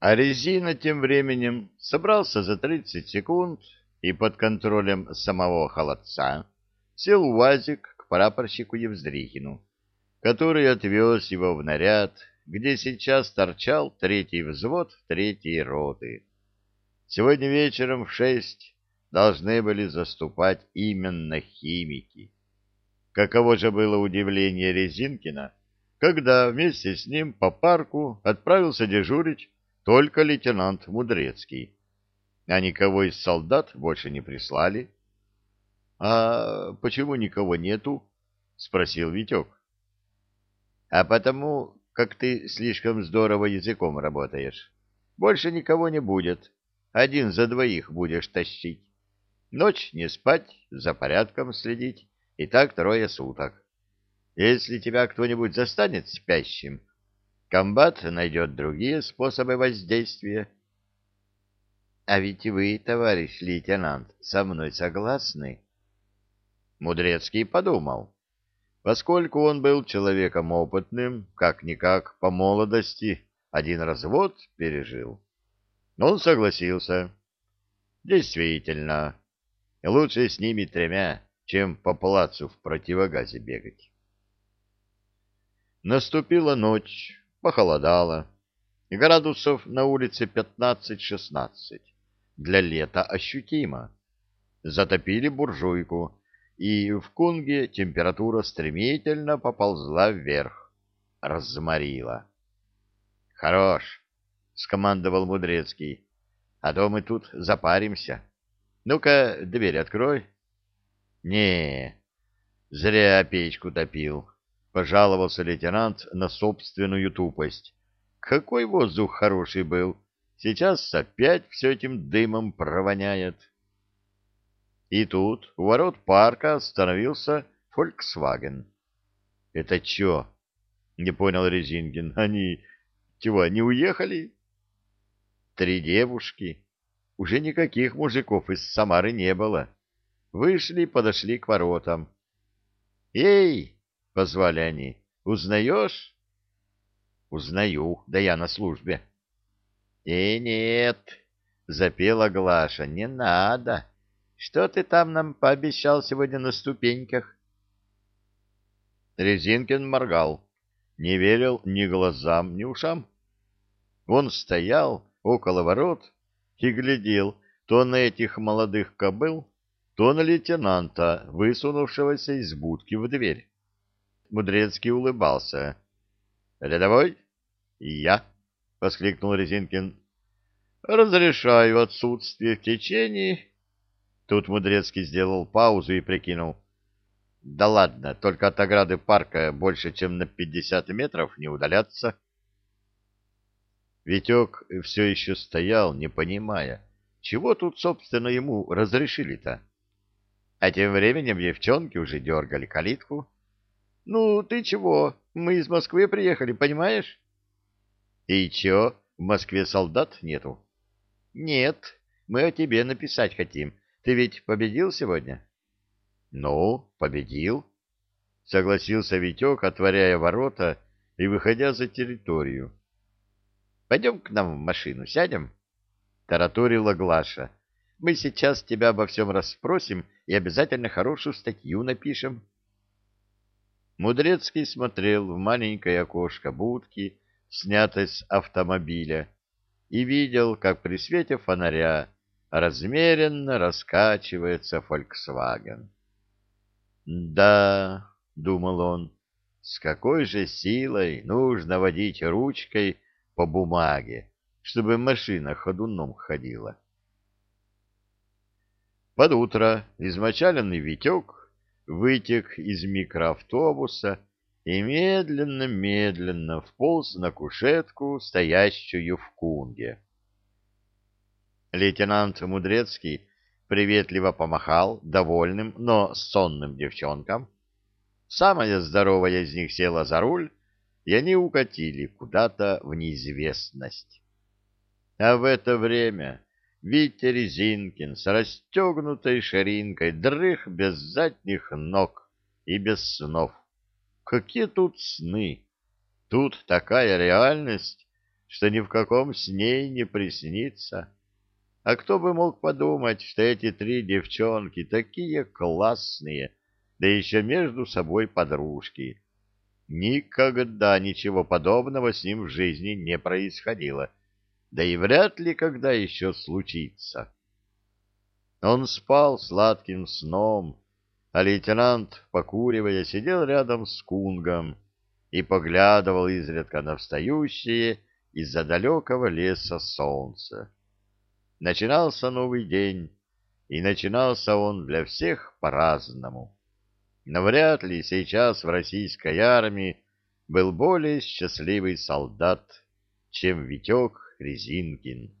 А резина тем временем собрался за 30 секунд и под контролем самого холодца сел УАЗик к прапорщику Евздрихину, который отвез его в наряд, где сейчас торчал третий взвод третьей роты. Сегодня вечером в шесть должны были заступать именно химики. Каково же было удивление Резинкина, когда вместе с ним по парку отправился дежурить только лейтенант Мудрецкий, а никого из солдат больше не прислали. — А почему никого нету? — спросил Витек. — А потому, как ты слишком здорово языком работаешь. Больше никого не будет. Один за двоих будешь тащить. Ночь не спать, за порядком следить, и так трое суток. Если тебя кто-нибудь застанет спящим, комбат найдет другие способы воздействия. А ведь вы, товарищ лейтенант, со мной согласны? Мудрецкий подумал. Поскольку он был человеком опытным, как-никак по молодости один развод пережил. Он согласился. Действительно, лучше с ними тремя, чем по плацу в противогазе бегать. Наступила ночь, похолодало, градусов на улице 15-16, для лета ощутимо. Затопили буржуйку, и в Кунге температура стремительно поползла вверх, разморила. «Хорош!» — скомандовал Мудрецкий. «А то мы тут запаримся. Ну-ка, дверь открой». «Не, зря печку топил», — пожаловался лейтенант на собственную тупость. «Какой воздух хороший был! Сейчас опять все этим дымом провоняет». И тут у ворот парка остановился «Фольксваген». «Это чё?» — не понял Резинкин. «Они... чего, не уехали?» Три девушки. Уже никаких мужиков из Самары не было. Вышли, подошли к воротам. «Эй!» — позвали они. «Узнаешь?» «Узнаю, да я на службе». «Э, нет!» — запела Глаша. «Не надо!» Что ты там нам пообещал сегодня на ступеньках? Резинкин моргал, не верил ни глазам, ни ушам. Он стоял около ворот и глядел то на этих молодых кобыл, то на лейтенанта, высунувшегося из будки в дверь. Мудрецкий улыбался. — Рядовой? — Я, — воскликнул Резинкин. — Разрешаю отсутствие в течение Тут Мудрецкий сделал паузу и прикинул. Да ладно, только от ограды парка больше, чем на пятьдесят метров не удаляться. Витек все еще стоял, не понимая, чего тут, собственно, ему разрешили-то. А тем временем девчонки уже дергали калитку. — Ну, ты чего? Мы из Москвы приехали, понимаешь? — И чё, в Москве солдат нету? — Нет, мы о тебе написать хотим. Ты ведь победил сегодня? — Ну, победил, — согласился Витек, отворяя ворота и выходя за территорию. — Пойдем к нам в машину, сядем? — тараторила Глаша. — Мы сейчас тебя обо всем расспросим и обязательно хорошую статью напишем. Мудрецкий смотрел в маленькое окошко будки, снятой с автомобиля, и видел, как при свете фонаря размеренно раскачивается Фольксваген. «Да», — думал он, — «с какой же силой нужно водить ручкой по бумаге, чтобы машина ходуном ходила?» Под утро измочаленный Витек вытек из микроавтобуса и медленно-медленно вполз на кушетку, стоящую в кунге. Лейтенант Мудрецкий приветливо помахал довольным, но сонным девчонкам. Самая здоровая из них села за руль, и они укатили куда-то в неизвестность. А в это время Витя Резинкин с расстегнутой ширинкой дрых без задних ног и без снов. Какие тут сны! Тут такая реальность, что ни в каком сне не приснится. А кто бы мог подумать, что эти три девчонки такие классные, да еще между собой подружки. Никогда ничего подобного с ним в жизни не происходило, да и вряд ли когда еще случится. Он спал сладким сном, а лейтенант, покуривая, сидел рядом с Кунгом и поглядывал изредка на встающее из-за далекого леса солнце. Начинался новый день, и начинался он для всех по-разному. Но вряд ли сейчас в российской армии был более счастливый солдат, чем Витек Резинкин.